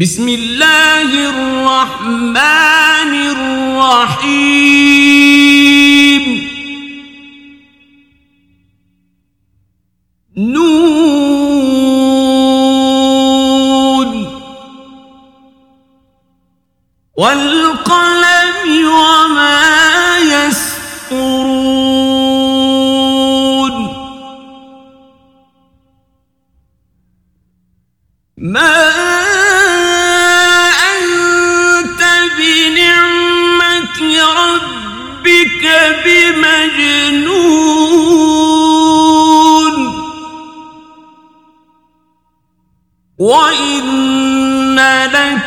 بسم اللہ الرحمن الرحیم نون والقلم وما يسطرون ما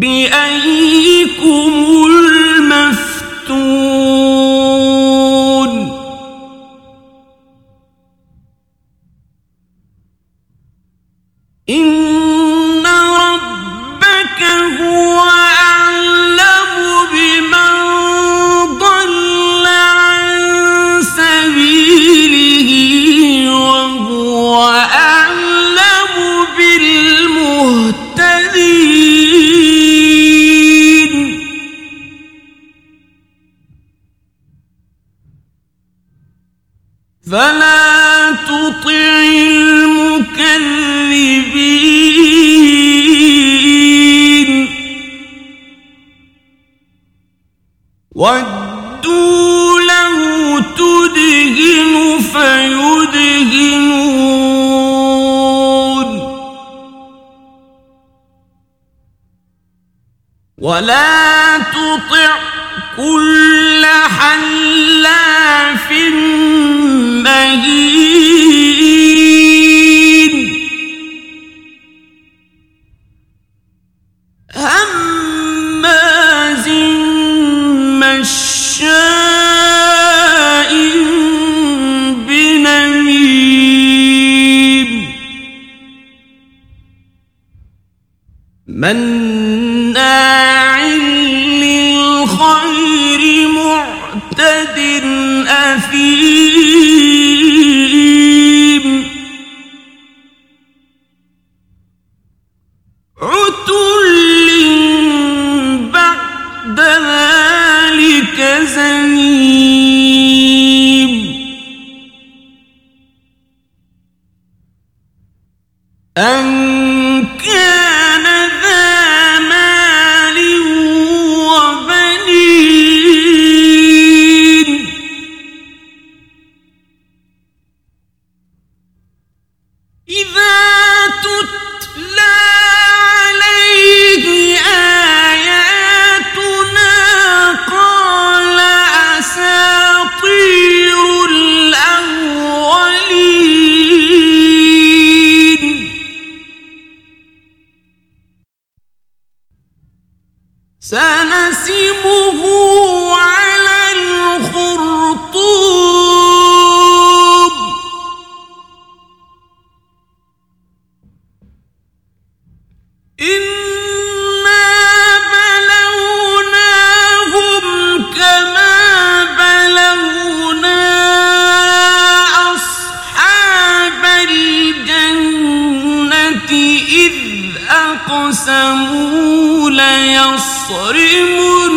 بأيكم المفتون. إن فلا تطع المكذبين ودوا له تدهن فيدهنون ولا تطع كل حل مهتد أفيه أحتسبه صرم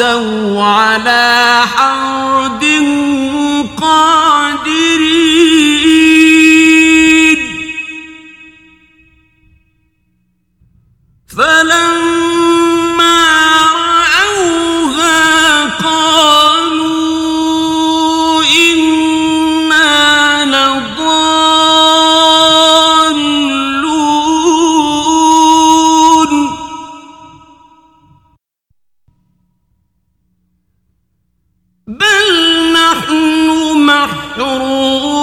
وغدوا على حرد تحرون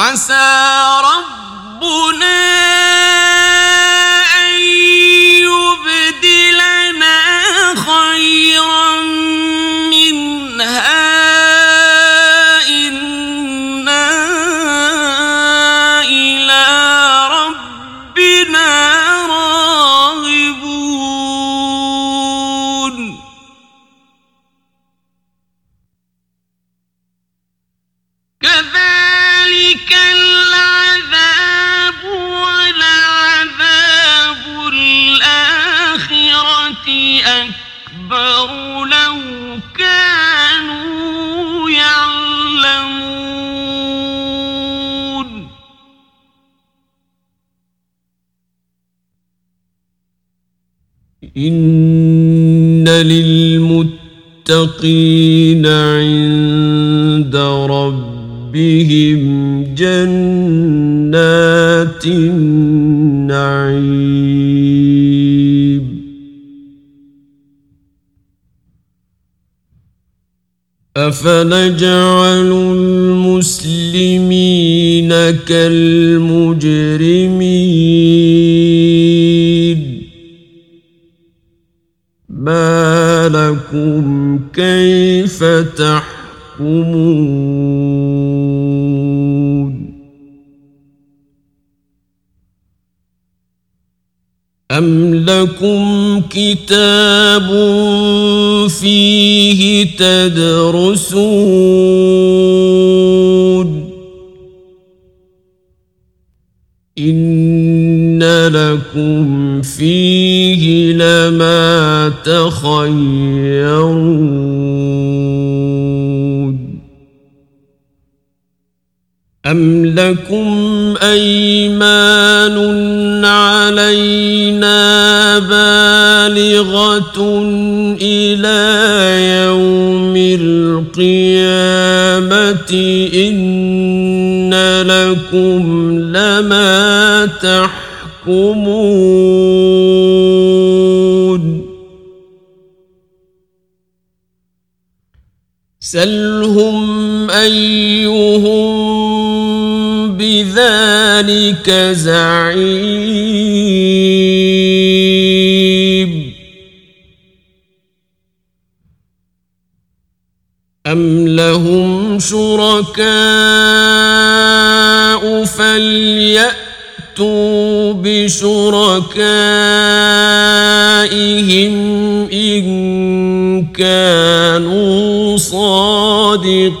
عسى ان للمتقين عند ربهم جنات النعيم أفنجعل المسلمين كالمجرمين تحكمون أم لكم كتاب فيه تدرسون إن لكم فيه لما تخيرون أم لكم أيمان علينا بالغة إلى يوم القيامة إن لكم لما تحكمون سلهم أيهم ذلك زعيم. أم لهم شركاء فليأتوا بشركائهم إن كانوا صادقين.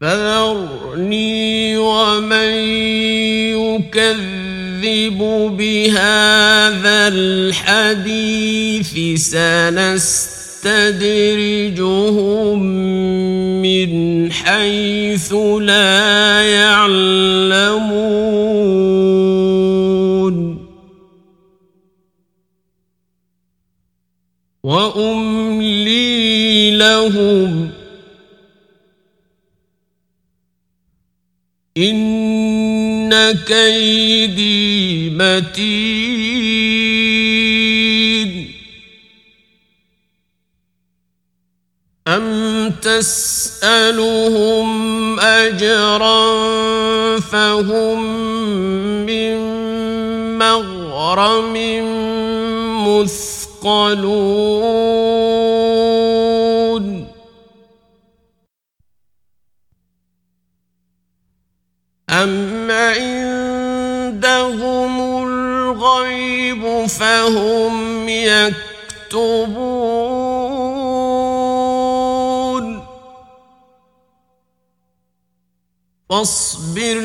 فذرني ومن يكذب بهذا الحديث سنستدرجهم من حيث لا يعلمون. وأملي لهم ان كيدي متين ام تسالهم اجرا فهم من مغرم مثقلون فهم يكتبون واصبر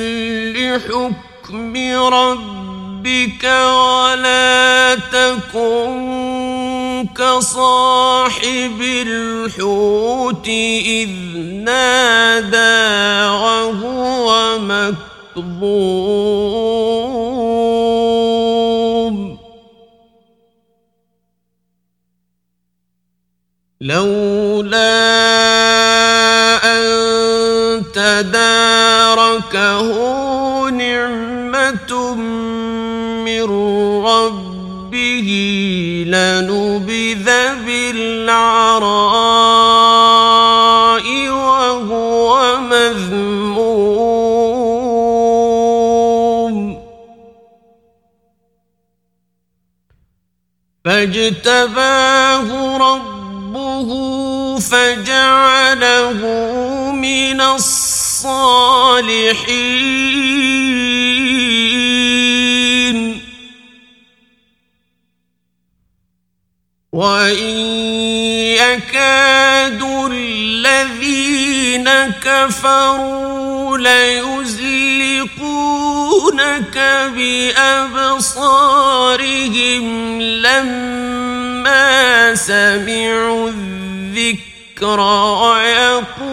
لحكم ربك ولا تكن كصاحب الحوت إذ نادى وهو مكتبون لولا أن تداركه نعمة من ربه لنبذ بالعراء وهو مذموم. فاجتباه رب فجعله من الصالحين وإن يكاد الذين كفروا ليزلقونك بأبصارهم لما سمعوا الذكر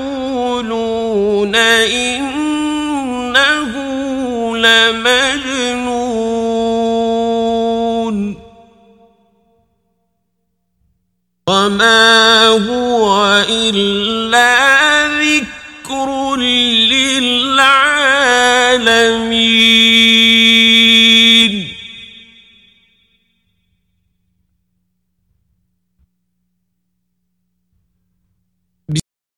ويقولون إنه لمجنون وما هو إلا